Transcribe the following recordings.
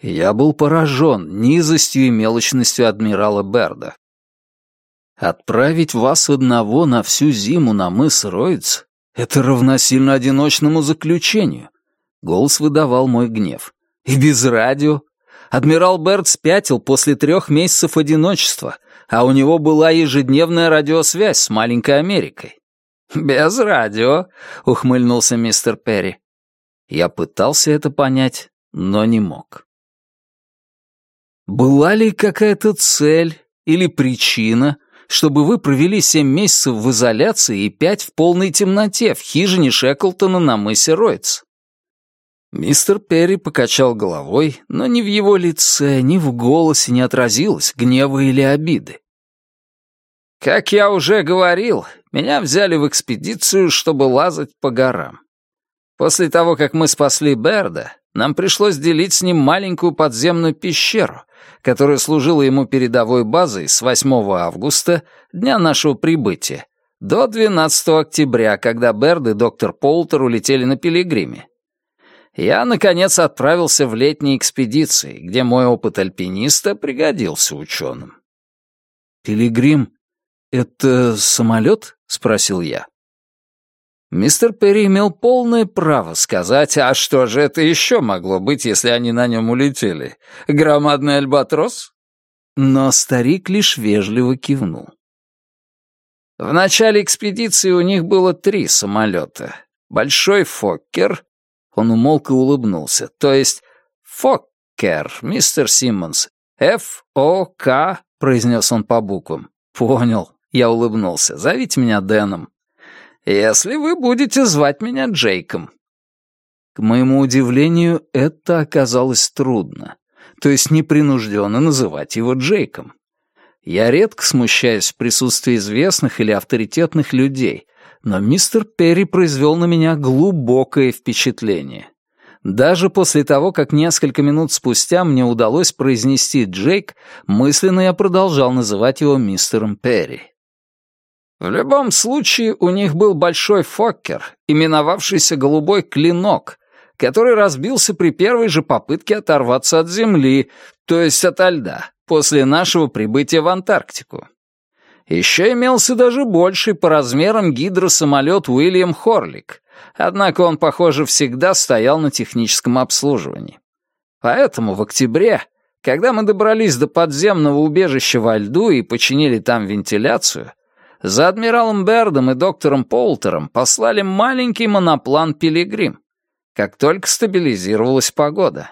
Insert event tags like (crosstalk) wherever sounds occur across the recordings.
Я был поражен низостью и мелочностью адмирала Берда. Отправить вас одного на всю зиму на мыс Роиц — это равносильно одиночному заключению. Голос выдавал мой гнев. И без радио. Адмирал Берд спятил после трех месяцев одиночества, а у него была ежедневная радиосвязь с маленькой Америкой. «Без радио», — ухмыльнулся мистер Перри. Я пытался это понять, но не мог. Была ли какая-то цель или причина, чтобы вы провели семь месяцев в изоляции и пять в полной темноте в хижине Шеклтона на мысе Ройтс? Мистер Перри покачал головой, но ни в его лице, ни в голосе не отразилось гнева или обиды. «Как я уже говорил, меня взяли в экспедицию, чтобы лазать по горам. После того, как мы спасли Берда, нам пришлось делить с ним маленькую подземную пещеру, которая служила ему передовой базой с 8 августа, дня нашего прибытия, до 12 октября, когда Берд и доктор Полтер улетели на Пилигриме. Я, наконец, отправился в летние экспедиции, где мой опыт альпиниста пригодился ученым. «Пилигрим — это самолет?» — спросил я. Мистер Перри имел полное право сказать, а что же это еще могло быть, если они на нем улетели? Громадный альбатрос? Но старик лишь вежливо кивнул. В начале экспедиции у них было три самолета. Большой Фоккер, он умолк и улыбнулся, то есть Фоккер, мистер Симмонс, Ф-О-К, произнес он по буквам. Понял, я улыбнулся, зовите меня Дэном если вы будете звать меня Джейком». К моему удивлению, это оказалось трудно. То есть непринужденно называть его Джейком. Я редко смущаюсь в присутствии известных или авторитетных людей, но мистер Перри произвел на меня глубокое впечатление. Даже после того, как несколько минут спустя мне удалось произнести Джейк, мысленно я продолжал называть его мистером Перри. В любом случае, у них был большой фоккер, именовавшийся «голубой клинок», который разбился при первой же попытке оторваться от Земли, то есть ото льда, после нашего прибытия в Антарктику. Еще имелся даже больший по размерам гидросамолет Уильям Хорлик, однако он, похоже, всегда стоял на техническом обслуживании. Поэтому в октябре, когда мы добрались до подземного убежища во льду и починили там вентиляцию, за адмиралом Бердом и доктором Полтером послали маленький моноплан «Пилигрим», как только стабилизировалась погода.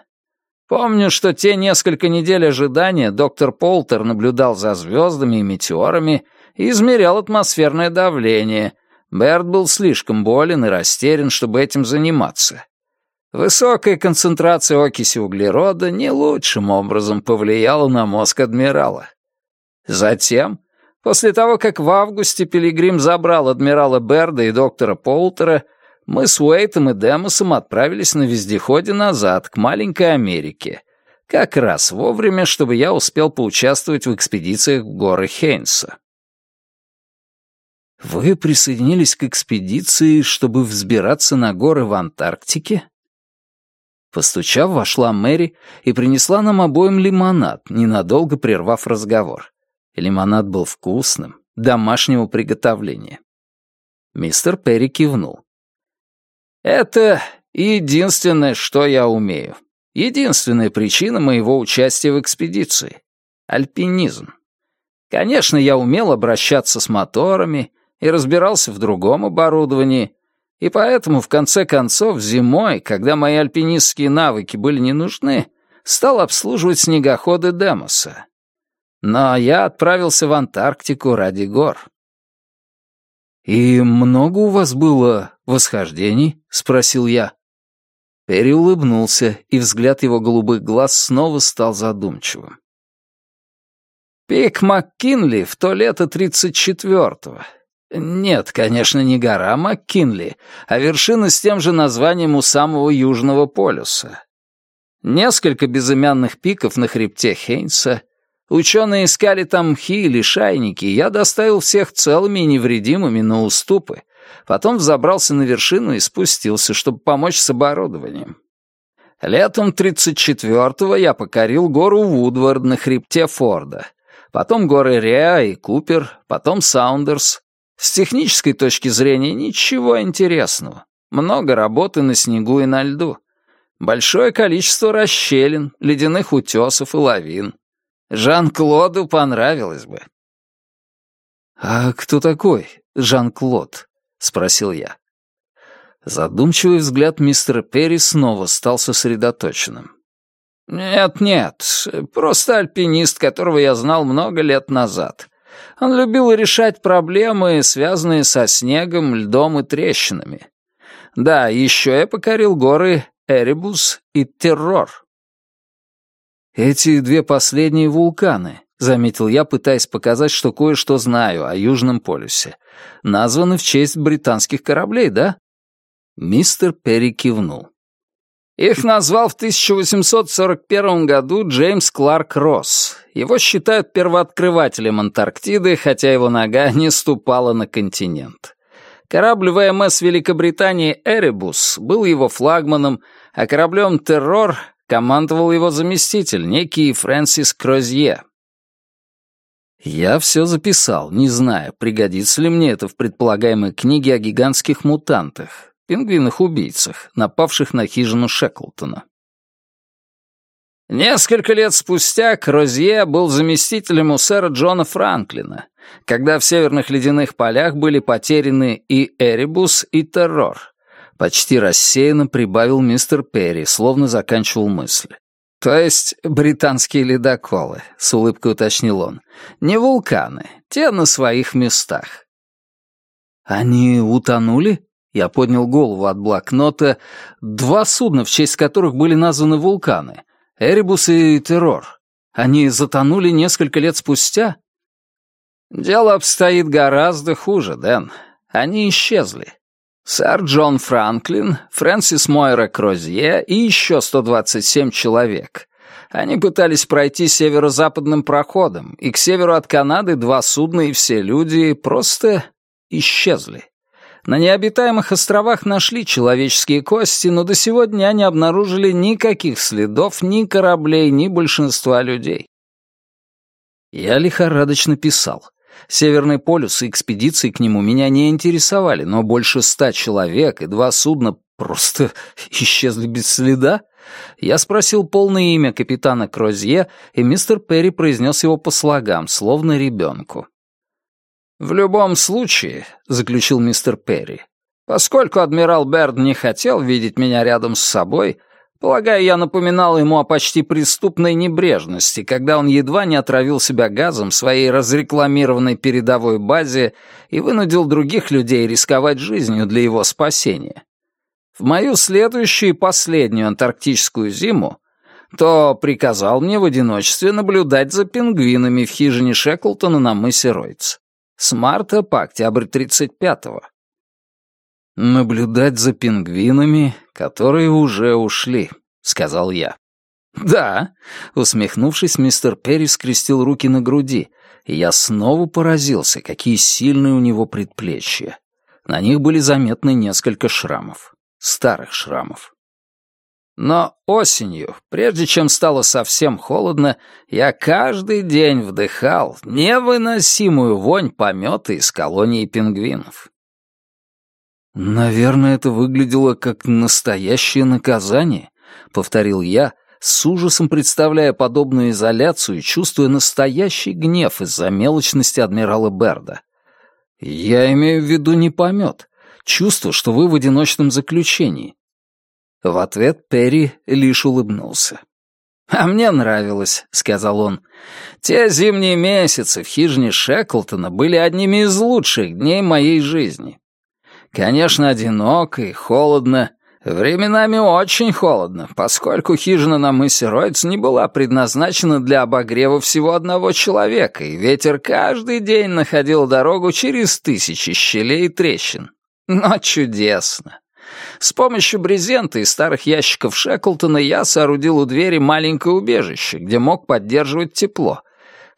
Помню, что те несколько недель ожидания доктор Полтер наблюдал за звездами и метеорами и измерял атмосферное давление. Берд был слишком болен и растерян, чтобы этим заниматься. Высокая концентрация окиси углерода не лучшим образом повлияла на мозг адмирала. Затем После того, как в августе Пилигрим забрал адмирала Берда и доктора Полтера, мы с Уэйтом и Демосом отправились на вездеходе назад, к маленькой Америке. Как раз вовремя, чтобы я успел поучаствовать в экспедициях в горы Хейнса. «Вы присоединились к экспедиции, чтобы взбираться на горы в Антарктике?» Постучав, вошла Мэри и принесла нам обоим лимонад, ненадолго прервав разговор. Лимонад был вкусным, домашнего приготовления. Мистер Перри кивнул. «Это единственное, что я умею. Единственная причина моего участия в экспедиции. Альпинизм. Конечно, я умел обращаться с моторами и разбирался в другом оборудовании, и поэтому, в конце концов, зимой, когда мои альпинистские навыки были не нужны, стал обслуживать снегоходы Демоса. Но я отправился в Антарктику ради гор. «И много у вас было восхождений?» — спросил я. Перри улыбнулся, и взгляд его голубых глаз снова стал задумчивым. «Пик МакКинли в то лето тридцать четвертого. Нет, конечно, не гора МакКинли, а вершина с тем же названием у самого Южного полюса. Несколько безымянных пиков на хребте Хейнса, Ученые искали там мхи или шайники, я доставил всех целыми и невредимыми на уступы. Потом взобрался на вершину и спустился, чтобы помочь с оборудованием. Летом 34-го я покорил гору Вудвард на хребте Форда. Потом горы Реа и Купер, потом Саундерс. С технической точки зрения ничего интересного. Много работы на снегу и на льду. Большое количество расщелин, ледяных утесов и лавин. Жан-Клоду понравилось бы. «А кто такой Жан-Клод?» — спросил я. Задумчивый взгляд мистера Перри снова стал сосредоточенным. «Нет-нет, просто альпинист, которого я знал много лет назад. Он любил решать проблемы, связанные со снегом, льдом и трещинами. Да, еще я покорил горы Эребус и Террор». «Эти две последние вулканы», — заметил я, пытаясь показать, что кое-что знаю о Южном полюсе, названы в честь британских кораблей, да? Мистер Перри кивнул. Их назвал в 1841 году Джеймс Кларк Росс. Его считают первооткрывателем Антарктиды, хотя его нога (laughs) не ступала на континент. Корабль ВМС Великобритании «Эребус» был его флагманом, а кораблем «Террор» командовал его заместитель, некий Фрэнсис Крозье. Я все записал, не знаю, пригодится ли мне это в предполагаемой книге о гигантских мутантах, пингвинах-убийцах, напавших на хижину Шеклтона. Несколько лет спустя Крозье был заместителем у сэра Джона Франклина, когда в северных ледяных полях были потеряны и Эребус, и Террор. Почти рассеянно прибавил мистер Перри, словно заканчивал мысль. «То есть британские ледоколы», — с улыбкой уточнил он. «Не вулканы, те на своих местах». «Они утонули?» Я поднял голову от блокнота. Два судна, в честь которых были названы вулканы. Эребус и Террор. Они затонули несколько лет спустя? Дело обстоит гораздо хуже, Дэн. Они исчезли. Сэр Джон Франклин, Фрэнсис Мойра Крозье и еще 127 человек. Они пытались пройти северо-западным проходом, и к северу от Канады два судна и все люди просто исчезли. На необитаемых островах нашли человеческие кости, но до сегодня не обнаружили никаких следов ни кораблей, ни большинства людей. Я лихорадочно писал. Северный полюс и экспедиции к нему меня не интересовали, но больше ста человек и два судна просто (laughs) исчезли без следа. Я спросил полное имя капитана Крозье, и мистер Перри произнес его по слогам, словно ребенку. «В любом случае», — заключил мистер Перри, «поскольку адмирал Берд не хотел видеть меня рядом с собой, полагаю, я напоминал ему о почти преступной небрежности, когда он едва не отравил себя газом своей разрекламированной передовой базе и вынудил других людей рисковать жизнью для его спасения. В мою следующую и последнюю антарктическую зиму то приказал мне в одиночестве наблюдать за пингвинами в хижине Шеклтона на мысе Ройц. С марта по октябрь 35-го. «Наблюдать за пингвинами, которые уже ушли», — сказал я. «Да», — усмехнувшись, мистер Перри скрестил руки на груди, и я снова поразился, какие сильные у него предплечья. На них были заметны несколько шрамов, старых шрамов. Но осенью, прежде чем стало совсем холодно, я каждый день вдыхал невыносимую вонь помета из колонии пингвинов. «Наверное, это выглядело как настоящее наказание», — повторил я, с ужасом представляя подобную изоляцию и чувствуя настоящий гнев из-за мелочности адмирала Берда. «Я имею в виду не помет. Чувство, что вы в одиночном заключении, в ответ Перри лишь улыбнулся. «А мне нравилось», — сказал он. «Те зимние месяцы в хижине Шеклтона были одними из лучших дней моей жизни. Конечно, одиноко и холодно, временами очень холодно, поскольку хижина на мысе Ройц не была предназначена для обогрева всего одного человека, и ветер каждый день находил дорогу через тысячи щелей и трещин. Но чудесно. С помощью брезента и старых ящиков Шеклтона я соорудил у двери маленькое убежище, где мог поддерживать тепло.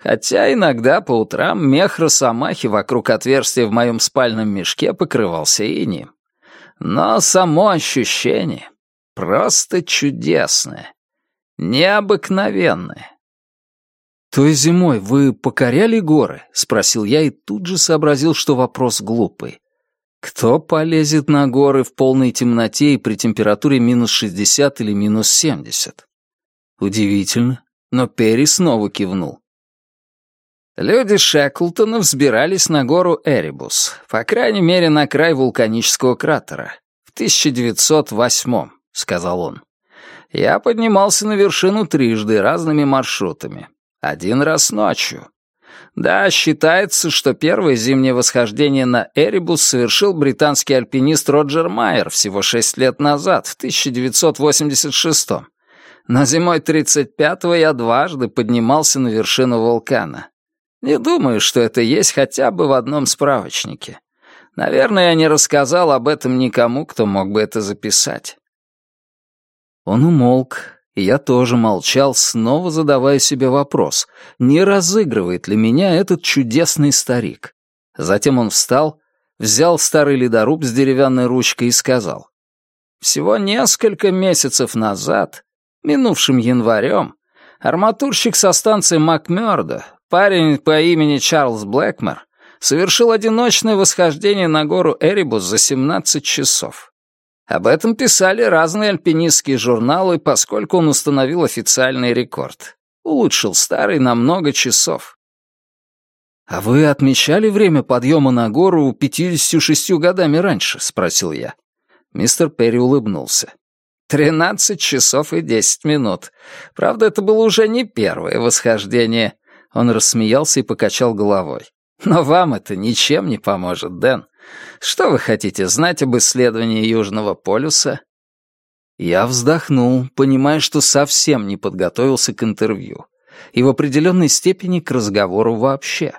Хотя иногда по утрам мех росомахи вокруг отверстия в моем спальном мешке покрывался инием. Но само ощущение Просто чудесное. Необыкновенное. «Той зимой вы покоряли горы?» — спросил я и тут же сообразил, что вопрос глупый. Кто полезет на горы в полной темноте и при температуре минус 60 или минус 70? Удивительно, но Перри снова кивнул. Люди Шеклтона взбирались на гору Эребус, по крайней мере, на край вулканического кратера, в 1908 сказал он. Я поднимался на вершину трижды разными маршрутами. Один раз ночью. Да, считается, что первое зимнее восхождение на Эребус совершил британский альпинист Роджер Майер всего шесть лет назад, в 1986 -м. Но зимой 35-го я дважды поднимался на вершину вулкана. Не думаю, что это есть хотя бы в одном справочнике. Наверное, я не рассказал об этом никому, кто мог бы это записать. Он умолк, и я тоже молчал, снова задавая себе вопрос, не разыгрывает ли меня этот чудесный старик. Затем он встал, взял старый ледоруб с деревянной ручкой и сказал. «Всего несколько месяцев назад, минувшим январем, арматурщик со станции Макмёрдо, парень по имени Чарльз Блэкмер, совершил одиночное восхождение на гору Эребус за 17 часов. Об этом писали разные альпинистские журналы, поскольку он установил официальный рекорд. Улучшил старый на много часов. «А вы отмечали время подъема на гору 56 годами раньше?» — спросил я. Мистер Перри улыбнулся. «Тринадцать часов и десять минут. Правда, это было уже не первое восхождение». Он рассмеялся и покачал головой. «Но вам это ничем не поможет, Дэн. Что вы хотите знать об исследовании Южного полюса?» Я вздохнул, понимая, что совсем не подготовился к интервью и в определенной степени к разговору вообще.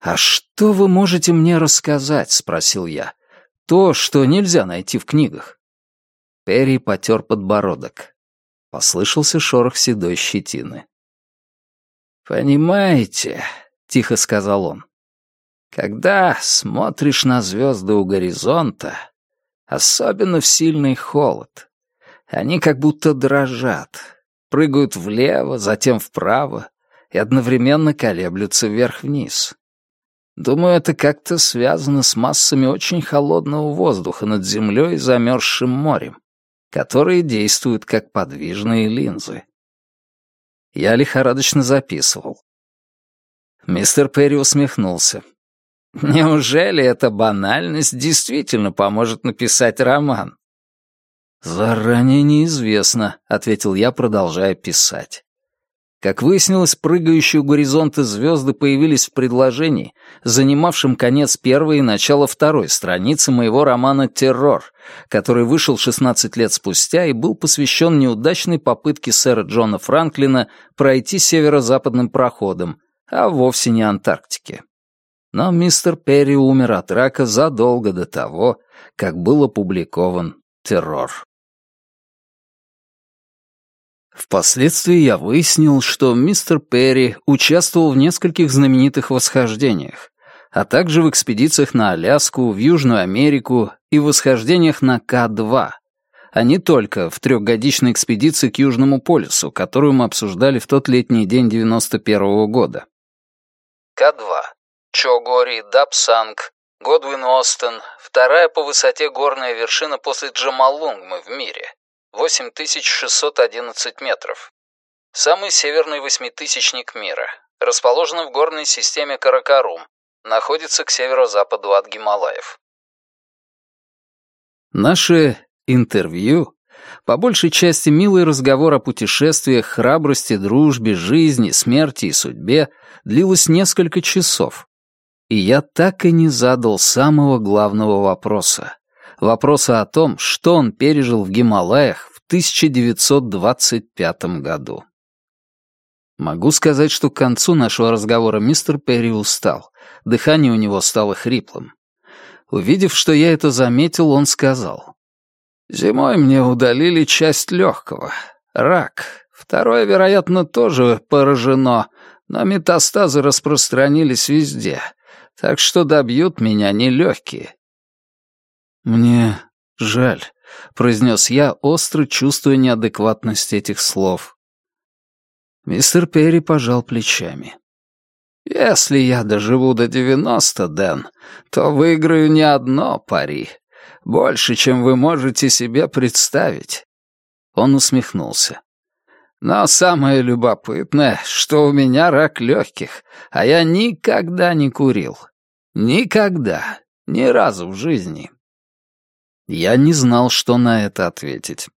«А что вы можете мне рассказать?» — спросил я. «То, что нельзя найти в книгах». Перри потер подбородок. Послышался шорох седой щетины. «Понимаете», — тихо сказал он, когда смотришь на звезды у горизонта, особенно в сильный холод, они как будто дрожат, прыгают влево, затем вправо и одновременно колеблются вверх-вниз. Думаю, это как-то связано с массами очень холодного воздуха над землей и замерзшим морем, которые действуют как подвижные линзы. Я лихорадочно записывал. Мистер Перри усмехнулся. Неужели эта банальность действительно поможет написать роман? «Заранее неизвестно», — ответил я, продолжая писать. Как выяснилось, прыгающие у горизонта звезды появились в предложении, занимавшем конец первой и начало второй страницы моего романа «Террор», который вышел 16 лет спустя и был посвящен неудачной попытке сэра Джона Франклина пройти северо-западным проходом, а вовсе не Антарктике. Но мистер Перри умер от рака задолго до того, как был опубликован «Террор». Впоследствии я выяснил, что мистер Перри участвовал в нескольких знаменитых восхождениях, а также в экспедициях на Аляску, в Южную Америку и восхождениях на К-2, а не только в трехгодичной экспедиции к Южному полюсу, которую мы обсуждали в тот летний день 91 -го года. К-2 Чогори, Дапсанг, Годвин Остен, вторая по высоте горная вершина после Джамалунгмы в мире, 8611 метров. Самый северный восьмитысячник мира, расположен в горной системе Каракарум, находится к северо-западу от Гималаев. Наше интервью по большей части милый разговор о путешествиях, храбрости, дружбе, жизни, смерти и судьбе длилось несколько часов, и я так и не задал самого главного вопроса. Вопроса о том, что он пережил в Гималаях в 1925 году. Могу сказать, что к концу нашего разговора мистер Перри устал. Дыхание у него стало хриплым. Увидев, что я это заметил, он сказал. «Зимой мне удалили часть легкого. Рак. Второе, вероятно, тоже поражено, но метастазы распространились везде так что добьют меня нелегкие. Мне жаль, — произнес я, остро чувствуя неадекватность этих слов. Мистер Перри пожал плечами. «Если я доживу до девяносто, Дэн, то выиграю не одно пари. Больше, чем вы можете себе представить». Он усмехнулся. «Но самое любопытное, что у меня рак легких, а я никогда не курил. Никогда. Ни разу в жизни. Я не знал, что на это ответить.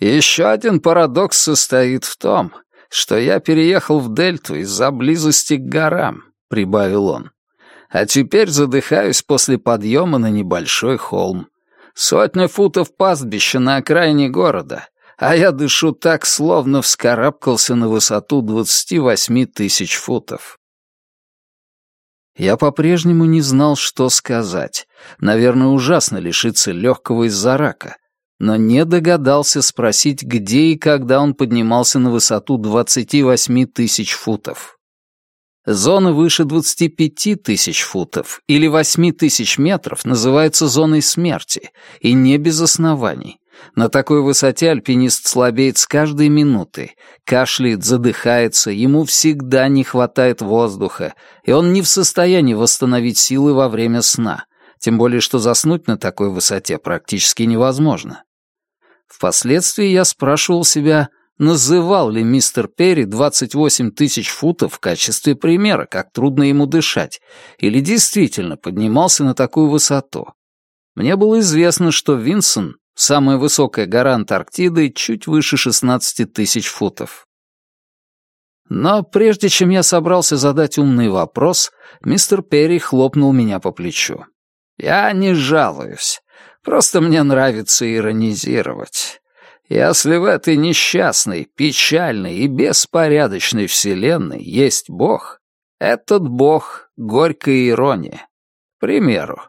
Еще один парадокс состоит в том, что я переехал в Дельту из-за близости к горам, прибавил он. А теперь задыхаюсь после подъема на небольшой холм. Сотня футов пастбища на окраине города, а я дышу так, словно вскарабкался на высоту 28 тысяч футов. Я по-прежнему не знал, что сказать. Наверное, ужасно лишиться легкого из-за рака. Но не догадался спросить, где и когда он поднимался на высоту 28 тысяч футов. Зона выше 25 тысяч футов или 8 тысяч метров называется зоной смерти, и не без оснований. На такой высоте альпинист слабеет с каждой минуты, кашляет, задыхается, ему всегда не хватает воздуха, и он не в состоянии восстановить силы во время сна, тем более что заснуть на такой высоте практически невозможно. Впоследствии я спрашивал себя, называл ли мистер Перри 28 тысяч футов в качестве примера, как трудно ему дышать, или действительно поднимался на такую высоту. Мне было известно, что Винсон Самая высокая гора Антарктиды чуть выше 16 тысяч футов. Но прежде чем я собрался задать умный вопрос, мистер Перри хлопнул меня по плечу. «Я не жалуюсь. Просто мне нравится иронизировать. Если в этой несчастной, печальной и беспорядочной вселенной есть Бог, этот Бог — горькая ирония. К примеру,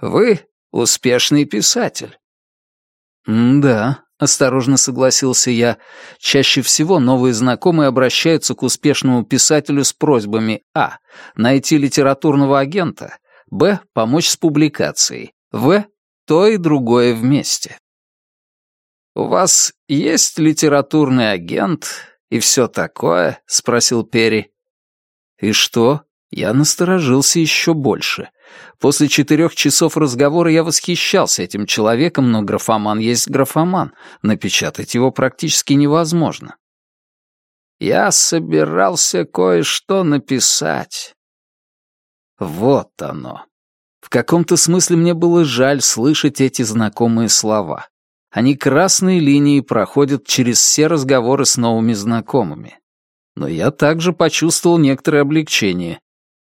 вы — успешный писатель. «Да», — осторожно согласился я. «Чаще всего новые знакомые обращаются к успешному писателю с просьбами а. найти литературного агента, б. помочь с публикацией, в. то и другое вместе». «У вас есть литературный агент и все такое?» — спросил Перри. «И что?» Я насторожился еще больше. После четырех часов разговора я восхищался этим человеком, но графоман есть графоман. Напечатать его практически невозможно. Я собирался кое-что написать. Вот оно. В каком-то смысле мне было жаль слышать эти знакомые слова. Они красной линией проходят через все разговоры с новыми знакомыми. Но я также почувствовал некоторое облегчение.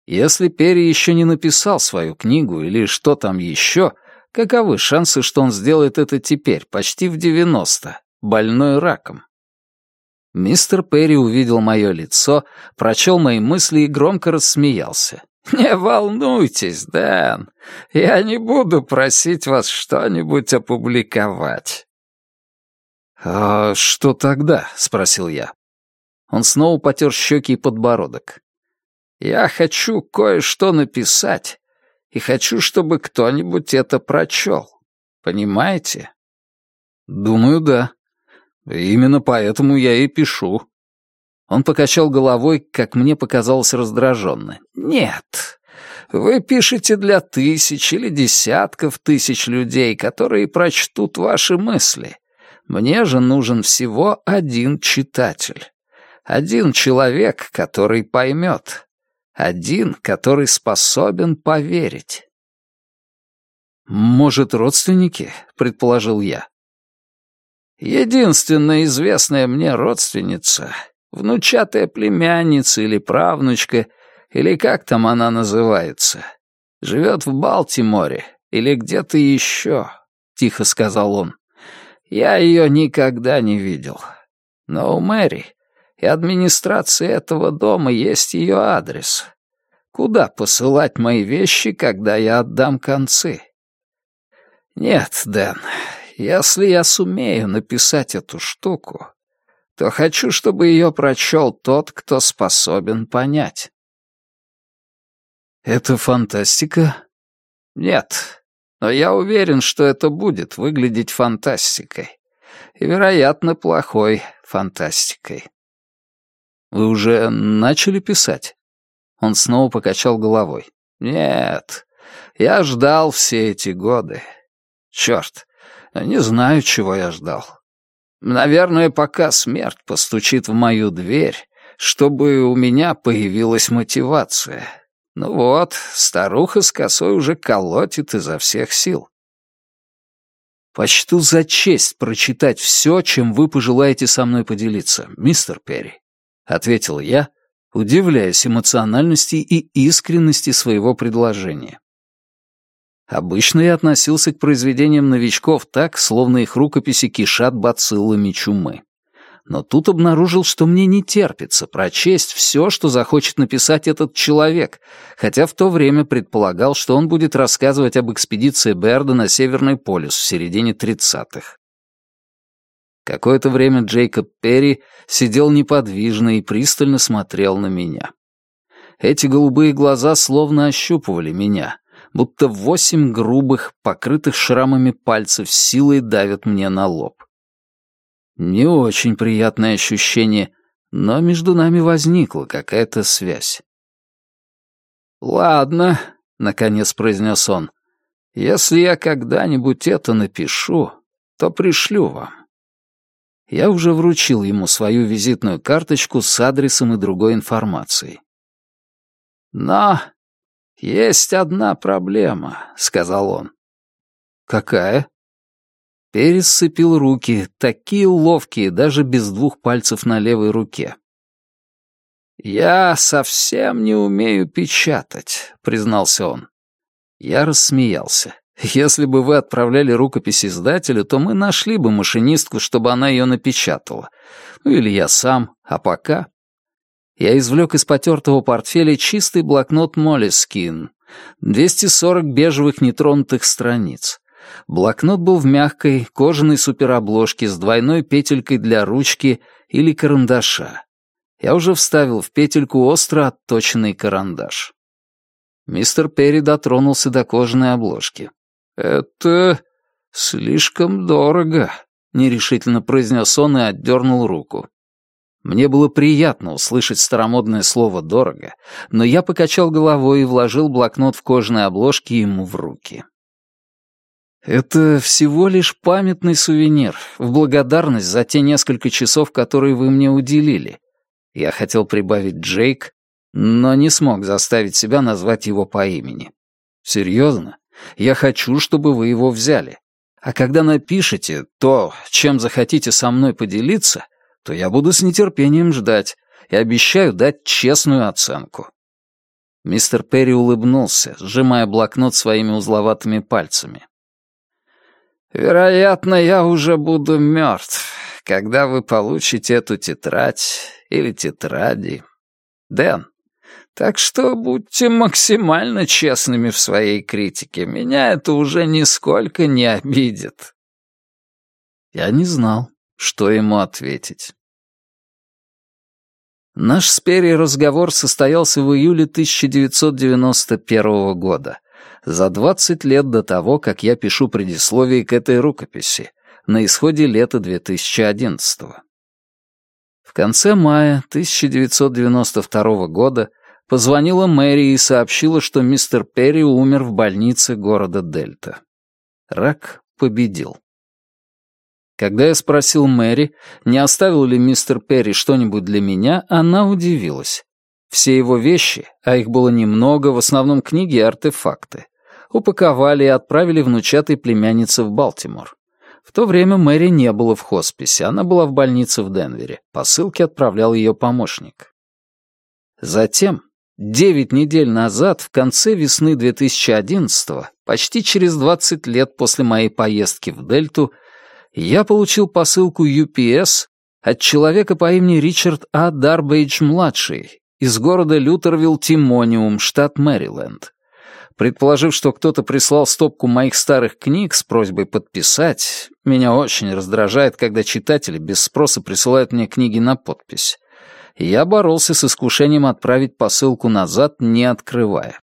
Если Перри еще не написал свою книгу или что там еще, каковы шансы, что он сделает это теперь, почти в 90, больной раком? Мистер Перри увидел мое лицо, прочел мои мысли и громко рассмеялся. «Не волнуйтесь, Дэн, я не буду просить вас что-нибудь опубликовать». «А что тогда?» — спросил я. Он снова потер щеки и подбородок. Я хочу кое-что написать, и хочу, чтобы кто-нибудь это прочел. Понимаете? Думаю, да. Именно поэтому я и пишу. Он покачал головой, как мне показалось раздраженно. Нет, вы пишете для тысяч или десятков тысяч людей, которые прочтут ваши мысли. Мне же нужен всего один читатель. Один человек, который поймет. Один, который способен поверить. «Может, родственники?» — предположил я. «Единственная известная мне родственница, внучатая племянница или правнучка, или как там она называется, живет в Балтиморе или где-то еще», — тихо сказал он. «Я ее никогда не видел. Но у Мэри и администрации этого дома есть ее адрес. Куда посылать мои вещи, когда я отдам концы? Нет, Дэн, если я сумею написать эту штуку, то хочу, чтобы ее прочел тот, кто способен понять. Это фантастика? Нет, Но я уверен, что это будет выглядеть фантастикой. И, вероятно, плохой фантастикой. Вы уже начали писать? Он снова покачал головой. Нет, я ждал все эти годы. Черт, не знаю, чего я ждал. Наверное, пока смерть постучит в мою дверь, чтобы у меня появилась мотивация. Ну вот, старуха с косой уже колотит изо всех сил. «Почту за честь прочитать все, чем вы пожелаете со мной поделиться, мистер Перри», — ответил я, удивляясь эмоциональности и искренности своего предложения. Обычно я относился к произведениям новичков так, словно их рукописи кишат бациллами чумы но тут обнаружил, что мне не терпится прочесть все, что захочет написать этот человек, хотя в то время предполагал, что он будет рассказывать об экспедиции Берда на Северный полюс в середине 30-х. Какое-то время Джейкоб Перри сидел неподвижно и пристально смотрел на меня. Эти голубые глаза словно ощупывали меня, будто восемь грубых, покрытых шрамами пальцев силой давят мне на лоб. Не очень приятное ощущение, но между нами возникла какая-то связь. «Ладно», — наконец произнес он, — «если я когда-нибудь это напишу, то пришлю вам». Я уже вручил ему свою визитную карточку с адресом и другой информацией. «Но есть одна проблема», — сказал он. «Какая?» Перес сцепил руки, такие ловкие, даже без двух пальцев на левой руке. «Я совсем не умею печатать», — признался он. Я рассмеялся. «Если бы вы отправляли рукопись издателю, то мы нашли бы машинистку, чтобы она ее напечатала. Ну или я сам, а пока...» Я извлек из потертого портфеля чистый блокнот Молескин, 240 бежевых нетронутых страниц. Блокнот был в мягкой, кожаной суперобложке с двойной петелькой для ручки или карандаша. Я уже вставил в петельку остро отточенный карандаш. Мистер Перри дотронулся до кожаной обложки. «Это слишком дорого», — нерешительно произнес он и отдернул руку. Мне было приятно услышать старомодное слово «дорого», но я покачал головой и вложил блокнот в кожаной обложке ему в руки. Это всего лишь памятный сувенир, в благодарность за те несколько часов, которые вы мне уделили. Я хотел прибавить Джейк, но не смог заставить себя назвать его по имени. Серьезно? Я хочу, чтобы вы его взяли. А когда напишете то, чем захотите со мной поделиться, то я буду с нетерпением ждать и обещаю дать честную оценку. Мистер Перри улыбнулся, сжимая блокнот своими узловатыми пальцами. Вероятно, я уже буду мертв, когда вы получите эту тетрадь или тетради. Дэн, так что будьте максимально честными в своей критике. Меня это уже нисколько не обидит. Я не знал, что ему ответить. Наш с Перри разговор состоялся в июле 1991 года за 20 лет до того, как я пишу предисловие к этой рукописи, на исходе лета 2011 -го. Конце мая 1992 года позвонила Мэри и сообщила, что мистер Перри умер в больнице города Дельта. Рак победил. Когда я спросил Мэри, не оставил ли мистер Перри что-нибудь для меня, она удивилась. Все его вещи, а их было немного, в основном книги и артефакты, упаковали и отправили внучатой племяннице в Балтимор. В то время Мэри не было в хосписе, она была в больнице в Денвере. Посылки отправлял ее помощник. Затем, девять недель назад, в конце весны 2011-го, почти через 20 лет после моей поездки в Дельту, я получил посылку UPS от человека по имени Ричард А. Дарбейдж-младший из города Лютервилл-Тимониум, штат Мэриленд. Предположив, что кто-то прислал стопку моих старых книг с просьбой подписать, меня очень раздражает, когда читатели без спроса присылают мне книги на подпись. Я боролся с искушением отправить посылку назад, не открывая.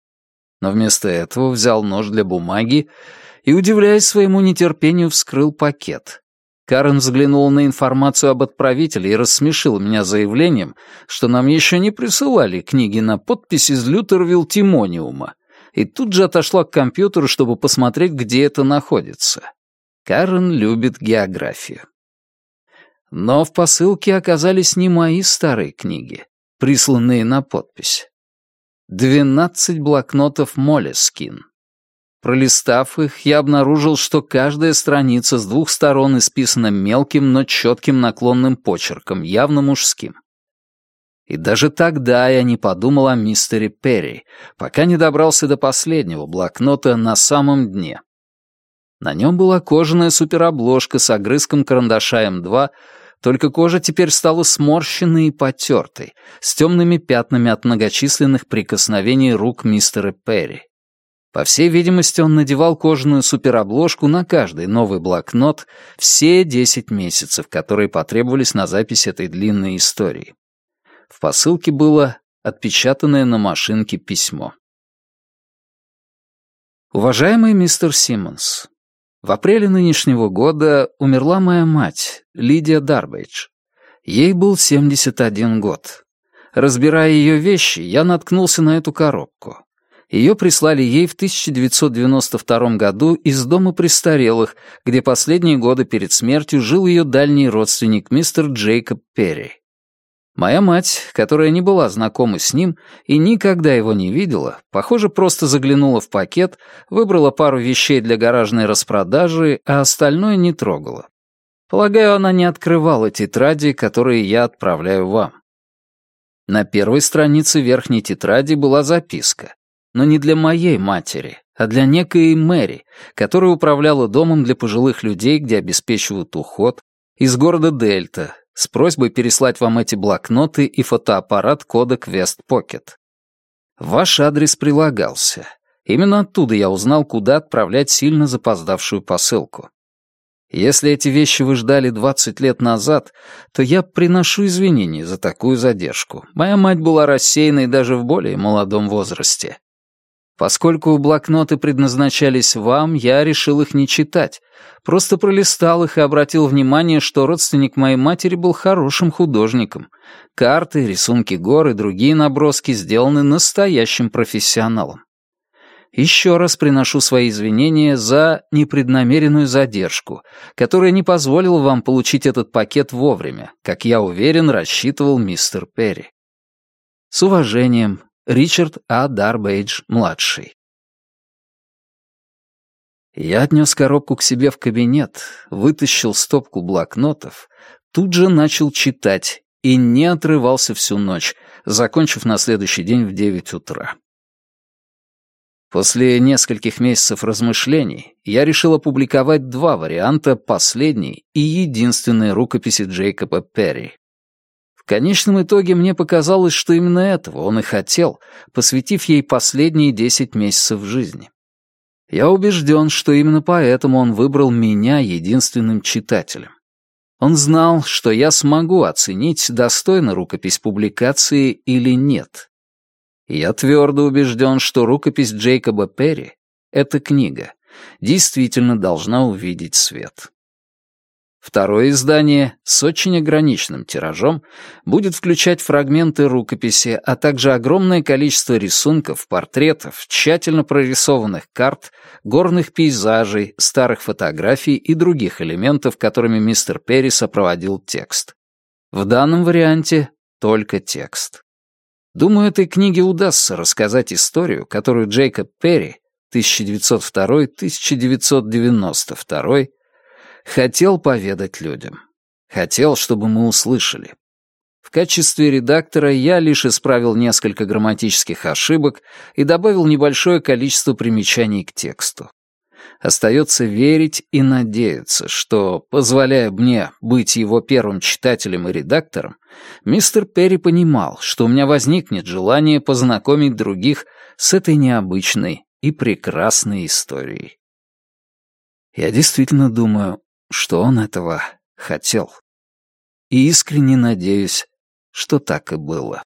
Но вместо этого взял нож для бумаги и, удивляясь своему нетерпению, вскрыл пакет. Карен взглянула на информацию об отправителе и рассмешила меня заявлением, что нам еще не присылали книги на подпись из Лютервилл Тимониума, и тут же отошла к компьютеру, чтобы посмотреть, где это находится. Карен любит географию. Но в посылке оказались не мои старые книги, присланные на подпись. Двенадцать блокнотов Молескин. Пролистав их, я обнаружил, что каждая страница с двух сторон исписана мелким, но четким наклонным почерком, явно мужским. И даже тогда я не подумал о мистере Перри, пока не добрался до последнего блокнота на самом дне. На нем была кожаная суперобложка с огрызком карандаша М2, только кожа теперь стала сморщенной и потертой, с темными пятнами от многочисленных прикосновений рук мистера Перри. По всей видимости, он надевал кожаную суперобложку на каждый новый блокнот все 10 месяцев, которые потребовались на запись этой длинной истории. В посылке было отпечатанное на машинке письмо. Уважаемый мистер Симмонс, в апреле нынешнего года умерла моя мать, Лидия Дарбейдж. Ей был 71 год. Разбирая ее вещи, я наткнулся на эту коробку. Ее прислали ей в 1992 году из дома престарелых, где последние годы перед смертью жил ее дальний родственник мистер Джейкоб Перри. Моя мать, которая не была знакома с ним и никогда его не видела, похоже, просто заглянула в пакет, выбрала пару вещей для гаражной распродажи, а остальное не трогала. Полагаю, она не открывала тетради, которые я отправляю вам. На первой странице верхней тетради была записка но не для моей матери, а для некой Мэри, которая управляла домом для пожилых людей, где обеспечивают уход, из города Дельта, с просьбой переслать вам эти блокноты и фотоаппарат кодек Вест Покет. Ваш адрес прилагался. Именно оттуда я узнал, куда отправлять сильно запоздавшую посылку. Если эти вещи вы ждали 20 лет назад, то я приношу извинения за такую задержку. Моя мать была рассеянной даже в более молодом возрасте. Поскольку блокноты предназначались вам, я решил их не читать. Просто пролистал их и обратил внимание, что родственник моей матери был хорошим художником. Карты, рисунки гор и другие наброски сделаны настоящим профессионалом. Еще раз приношу свои извинения за непреднамеренную задержку, которая не позволила вам получить этот пакет вовремя, как я уверен, рассчитывал мистер Перри. С уважением, Ричард А. Дарбейдж-младший. Я отнес коробку к себе в кабинет, вытащил стопку блокнотов, тут же начал читать и не отрывался всю ночь, закончив на следующий день в девять утра. После нескольких месяцев размышлений я решил опубликовать два варианта последней и единственной рукописи Джейкоба Перри конечном итоге мне показалось, что именно этого он и хотел, посвятив ей последние десять месяцев жизни. Я убежден, что именно поэтому он выбрал меня единственным читателем. Он знал, что я смогу оценить, достойна рукопись публикации или нет. я твердо убежден, что рукопись Джейкоба Перри, эта книга, действительно должна увидеть свет. Второе издание с очень ограниченным тиражом будет включать фрагменты рукописи, а также огромное количество рисунков, портретов, тщательно прорисованных карт, горных пейзажей, старых фотографий и других элементов, которыми мистер Перри сопроводил текст. В данном варианте только текст. Думаю, этой книге удастся рассказать историю, которую Джейкоб Перри 1902-1992 Хотел поведать людям. Хотел, чтобы мы услышали. В качестве редактора я лишь исправил несколько грамматических ошибок и добавил небольшое количество примечаний к тексту. Остается верить и надеяться, что, позволяя мне быть его первым читателем и редактором, мистер Перри понимал, что у меня возникнет желание познакомить других с этой необычной и прекрасной историей. Я действительно думаю, что он этого хотел. И искренне надеюсь, что так и было.